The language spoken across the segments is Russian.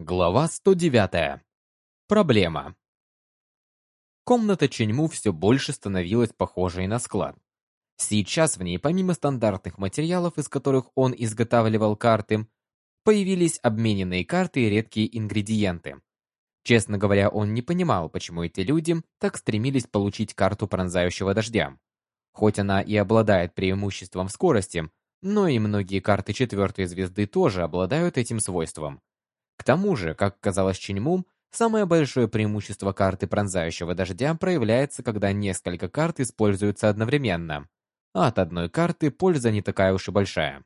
Глава 109. Проблема. Комната Ченьму все больше становилась похожей на склад. Сейчас в ней, помимо стандартных материалов, из которых он изготавливал карты, появились обмененные карты и редкие ингредиенты. Честно говоря, он не понимал, почему эти люди так стремились получить карту пронзающего дождя. Хоть она и обладает преимуществом в скорости, но и многие карты четвертой звезды тоже обладают этим свойством. К тому же, как казалось Чиньму, самое большое преимущество карты пронзающего дождя проявляется, когда несколько карт используются одновременно. А от одной карты польза не такая уж и большая.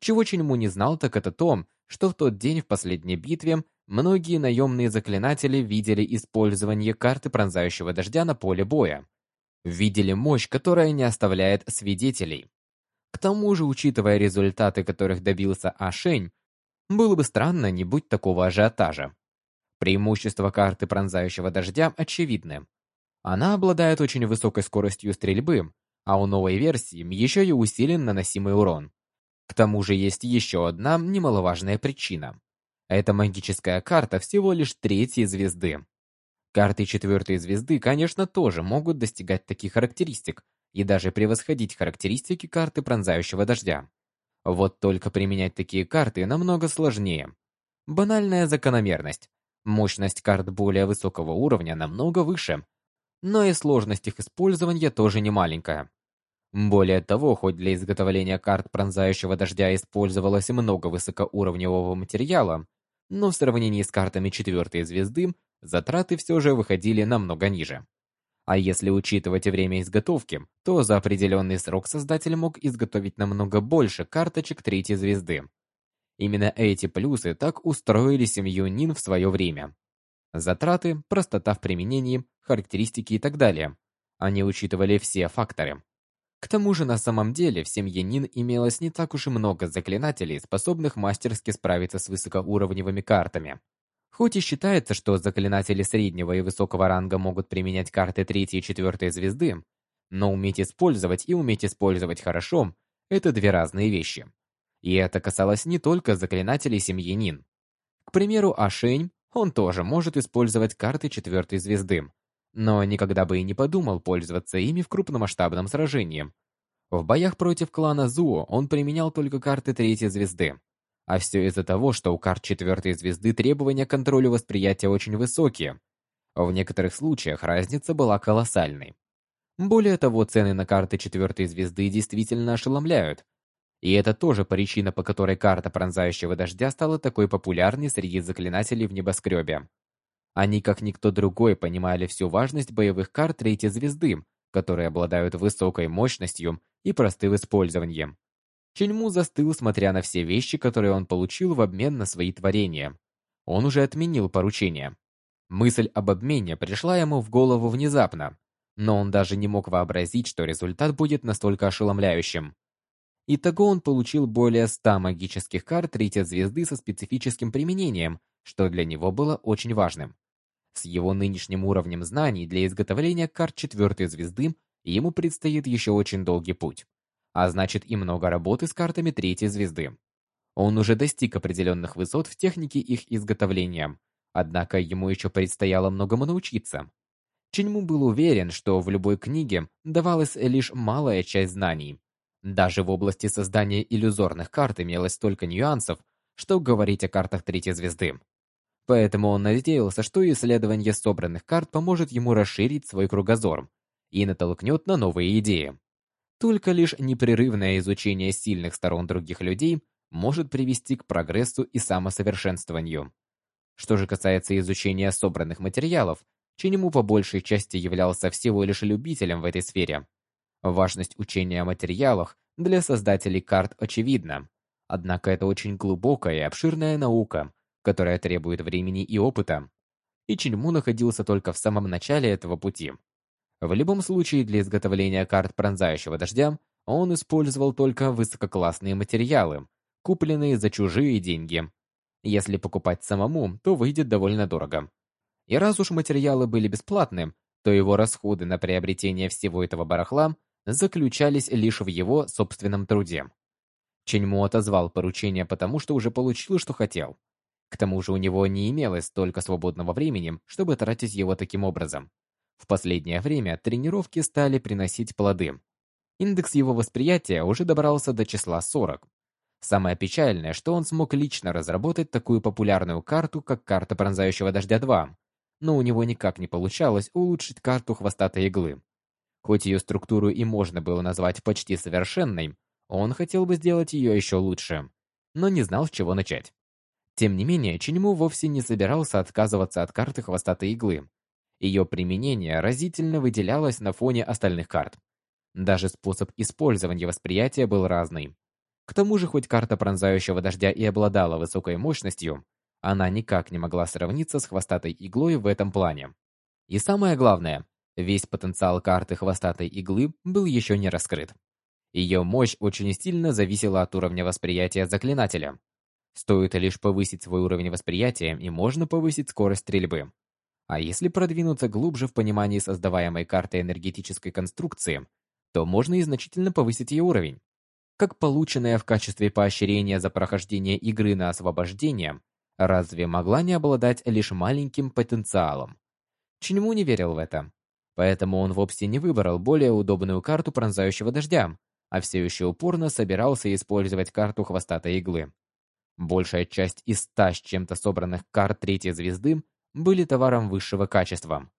Чего Чиньму не знал, так это то, что в тот день в последней битве многие наемные заклинатели видели использование карты пронзающего дождя на поле боя. Видели мощь, которая не оставляет свидетелей. К тому же, учитывая результаты, которых добился Ашень, было бы странно, не будь такого ажиотажа. Преимущество карты пронзающего дождя очевидны. Она обладает очень высокой скоростью стрельбы, а у новой версии еще и усилен наносимый урон. К тому же есть еще одна немаловажная причина. Эта магическая карта всего лишь третьей звезды. Карты четвертой звезды, конечно, тоже могут достигать таких характеристик и даже превосходить характеристики карты пронзающего дождя. Вот только применять такие карты намного сложнее. Банальная закономерность. Мощность карт более высокого уровня намного выше, но и сложность их использования тоже не маленькая. Более того, хоть для изготовления карт пронзающего дождя использовалось много высокоуровневого материала, но в сравнении с картами четвертой звезды затраты все же выходили намного ниже. А если учитывать время изготовки, то за определенный срок создатель мог изготовить намного больше карточек третьей звезды. Именно эти плюсы так устроили семью Нин в свое время. Затраты, простота в применении, характеристики и так далее. Они учитывали все факторы. К тому же на самом деле в семье Нин имелось не так уж и много заклинателей, способных мастерски справиться с высокоуровневыми картами. Хоть и считается, что заклинатели среднего и высокого ранга могут применять карты третьей и четвертой звезды, но уметь использовать и уметь использовать хорошо – это две разные вещи. И это касалось не только заклинателей семьи Нин. К примеру, Ашень, он тоже может использовать карты четвертой звезды, но никогда бы и не подумал пользоваться ими в крупномасштабном сражении. В боях против клана Зуо он применял только карты третьей звезды, а все из-за того, что у карт четвертой звезды требования к контролю восприятия очень высокие. В некоторых случаях разница была колоссальной. Более того, цены на карты четвертой звезды действительно ошеломляют. И это тоже причина, по которой карта пронзающего дождя стала такой популярной среди заклинателей в небоскребе. Они, как никто другой, понимали всю важность боевых карт третьей звезды, которые обладают высокой мощностью и простым использованием. Ченьму застыл, смотря на все вещи, которые он получил в обмен на свои творения. Он уже отменил поручение. Мысль об обмене пришла ему в голову внезапно, но он даже не мог вообразить, что результат будет настолько ошеломляющим. Итого он получил более 100 магических карт третьей звезды со специфическим применением, что для него было очень важным. С его нынешним уровнем знаний для изготовления карт четвертой звезды ему предстоит еще очень долгий путь а значит и много работы с картами третьей звезды. Он уже достиг определенных высот в технике их изготовления, однако ему еще предстояло многому научиться. Чиньму был уверен, что в любой книге давалась лишь малая часть знаний. Даже в области создания иллюзорных карт имелось столько нюансов, что говорить о картах третьей звезды. Поэтому он надеялся, что исследование собранных карт поможет ему расширить свой кругозор и натолкнет на новые идеи. Только лишь непрерывное изучение сильных сторон других людей может привести к прогрессу и самосовершенствованию. Что же касается изучения собранных материалов, Чинему по большей части являлся всего лишь любителем в этой сфере. Важность учения о материалах для создателей карт очевидна. Однако это очень глубокая и обширная наука, которая требует времени и опыта. И Чиньму находился только в самом начале этого пути. В любом случае, для изготовления карт пронзающего дождя он использовал только высококлассные материалы, купленные за чужие деньги. Если покупать самому, то выйдет довольно дорого. И раз уж материалы были бесплатны, то его расходы на приобретение всего этого барахла заключались лишь в его собственном труде. Ченьму отозвал поручение потому, что уже получил, что хотел. К тому же у него не имелось столько свободного времени, чтобы тратить его таким образом. В последнее время тренировки стали приносить плоды. Индекс его восприятия уже добрался до числа 40. Самое печальное, что он смог лично разработать такую популярную карту, как карта пронзающего дождя 2, но у него никак не получалось улучшить карту хвостатой иглы. Хоть ее структуру и можно было назвать почти совершенной, он хотел бы сделать ее еще лучше, но не знал, с чего начать. Тем не менее, Чиньму вовсе не собирался отказываться от карты хвостатой иглы. Ее применение разительно выделялось на фоне остальных карт. Даже способ использования восприятия был разный. К тому же, хоть карта пронзающего дождя и обладала высокой мощностью, она никак не могла сравниться с хвостатой иглой в этом плане. И самое главное, весь потенциал карты хвостатой иглы был еще не раскрыт. Ее мощь очень сильно зависела от уровня восприятия заклинателя. Стоит лишь повысить свой уровень восприятия, и можно повысить скорость стрельбы. А если продвинуться глубже в понимании создаваемой карты энергетической конструкции, то можно и значительно повысить ее уровень. Как полученная в качестве поощрения за прохождение игры на освобождение, разве могла не обладать лишь маленьким потенциалом? Чиньму не верил в это. Поэтому он вовсе не выбрал более удобную карту пронзающего дождя, а все еще упорно собирался использовать карту хвостатой иглы. Большая часть из ста с чем-то собранных карт третьей звезды были товаром высшего качества.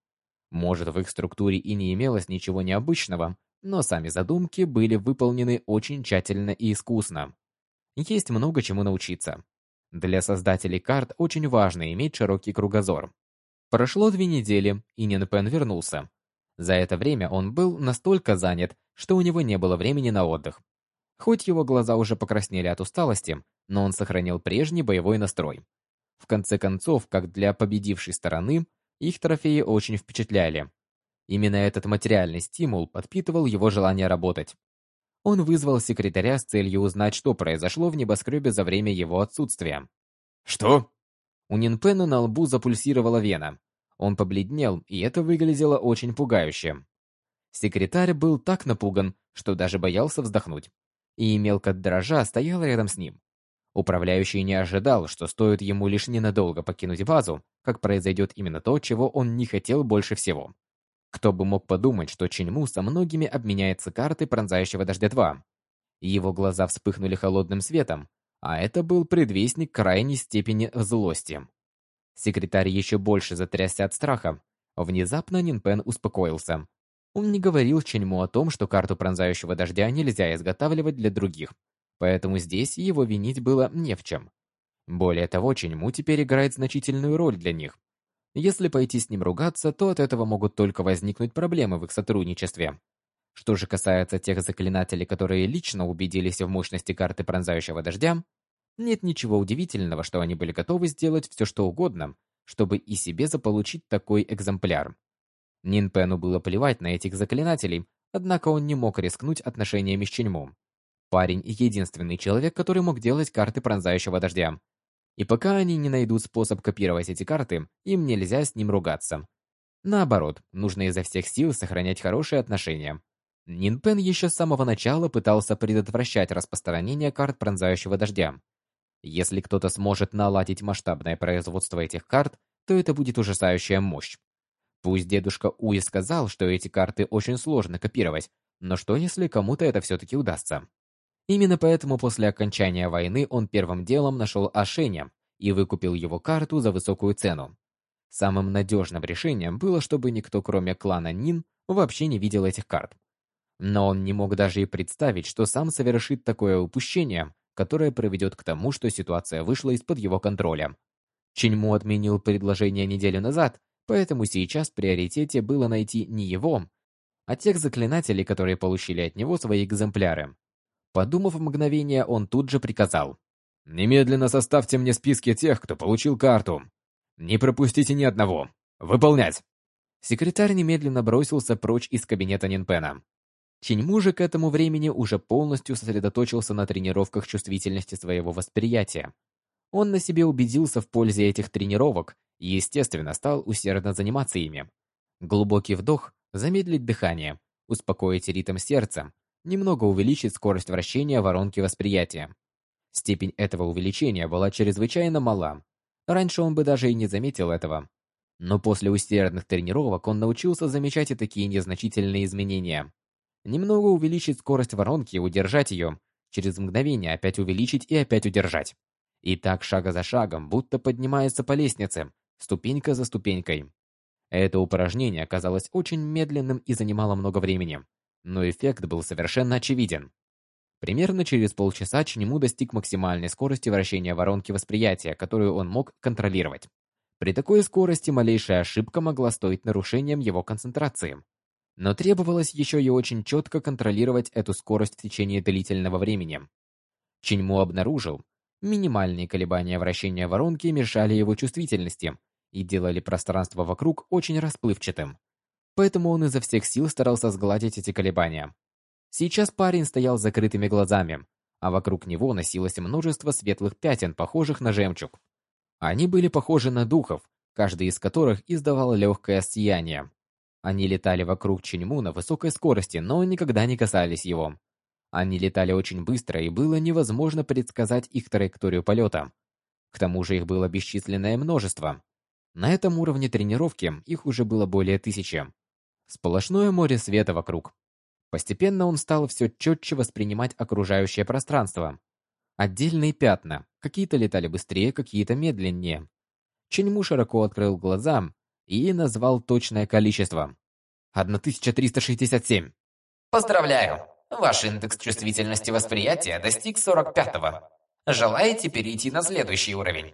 Может, в их структуре и не имелось ничего необычного, но сами задумки были выполнены очень тщательно и искусно. Есть много чему научиться. Для создателей карт очень важно иметь широкий кругозор. Прошло две недели, и Нинпен вернулся. За это время он был настолько занят, что у него не было времени на отдых. Хоть его глаза уже покраснели от усталости, но он сохранил прежний боевой настрой. В конце концов, как для победившей стороны, их трофеи очень впечатляли. Именно этот материальный стимул подпитывал его желание работать. Он вызвал секретаря с целью узнать, что произошло в небоскребе за время его отсутствия. «Что?» У Нинпена на лбу запульсировала вена. Он побледнел, и это выглядело очень пугающе. Секретарь был так напуган, что даже боялся вздохнуть и мелко дрожа стоял рядом с ним. Управляющий не ожидал, что стоит ему лишь ненадолго покинуть базу, как произойдет именно то, чего он не хотел больше всего. Кто бы мог подумать, что Чиньму со многими обменяется картой пронзающего дождя 2. Его глаза вспыхнули холодным светом, а это был предвестник крайней степени злости. Секретарь еще больше затрясся от страха. Внезапно Нинпен успокоился. Он не говорил Ченьму о том, что карту пронзающего дождя нельзя изготавливать для других, поэтому здесь его винить было не в чем. Более того, Ченьму теперь играет значительную роль для них. Если пойти с ним ругаться, то от этого могут только возникнуть проблемы в их сотрудничестве. Что же касается тех заклинателей, которые лично убедились в мощности карты пронзающего дождя, нет ничего удивительного, что они были готовы сделать все что угодно, чтобы и себе заполучить такой экземпляр. Нинпену было плевать на этих заклинателей, однако он не мог рискнуть отношениями с Ченьму. Парень — единственный человек, который мог делать карты пронзающего дождя. И пока они не найдут способ копировать эти карты, им нельзя с ним ругаться. Наоборот, нужно изо всех сил сохранять хорошие отношения. Нинпен еще с самого начала пытался предотвращать распространение карт пронзающего дождя. Если кто-то сможет наладить масштабное производство этих карт, то это будет ужасающая мощь. Пусть дедушка Уи сказал, что эти карты очень сложно копировать, но что если кому-то это все-таки удастся? Именно поэтому после окончания войны он первым делом нашел Ашеня и выкупил его карту за высокую цену. Самым надежным решением было, чтобы никто, кроме клана Нин, вообще не видел этих карт. Но он не мог даже и представить, что сам совершит такое упущение, которое приведет к тому, что ситуация вышла из-под его контроля. Чиньму отменил предложение неделю назад, Поэтому сейчас в приоритете было найти не его, а тех заклинателей, которые получили от него свои экземпляры. Подумав мгновение, он тут же приказал. «Немедленно составьте мне списки тех, кто получил карту. Не пропустите ни одного. Выполнять!» Секретарь немедленно бросился прочь из кабинета Нинпена. Чиньму же к этому времени уже полностью сосредоточился на тренировках чувствительности своего восприятия. Он на себе убедился в пользе этих тренировок и, естественно, стал усердно заниматься ими. Глубокий вдох, замедлить дыхание, успокоить ритм сердца, немного увеличить скорость вращения воронки восприятия. Степень этого увеличения была чрезвычайно мала. Раньше он бы даже и не заметил этого. Но после усердных тренировок он научился замечать и такие незначительные изменения. Немного увеличить скорость воронки и удержать ее, через мгновение опять увеличить и опять удержать. И так шага за шагом, будто поднимается по лестнице, ступенька за ступенькой. Это упражнение оказалось очень медленным и занимало много времени, но эффект был совершенно очевиден. Примерно через полчаса Чнему достиг максимальной скорости вращения воронки восприятия, которую он мог контролировать. При такой скорости малейшая ошибка могла стоить нарушением его концентрации. Но требовалось еще и очень четко контролировать эту скорость в течение длительного времени. Чиньму обнаружил, минимальные колебания вращения воронки мешали его чувствительности и делали пространство вокруг очень расплывчатым. Поэтому он изо всех сил старался сгладить эти колебания. Сейчас парень стоял с закрытыми глазами, а вокруг него носилось множество светлых пятен, похожих на жемчуг. Они были похожи на духов, каждый из которых издавал легкое сияние. Они летали вокруг Чиньму на высокой скорости, но никогда не касались его. Они летали очень быстро, и было невозможно предсказать их траекторию полета. К тому же их было бесчисленное множество. На этом уровне тренировки их уже было более тысячи. Сплошное море света вокруг. Постепенно он стал все четче воспринимать окружающее пространство. Отдельные пятна, какие-то летали быстрее, какие-то медленнее. Ченьму широко открыл глаза и назвал точное количество. 1367. Поздравляю! Ваш индекс чувствительности восприятия достиг 45-го. Желаете перейти на следующий уровень?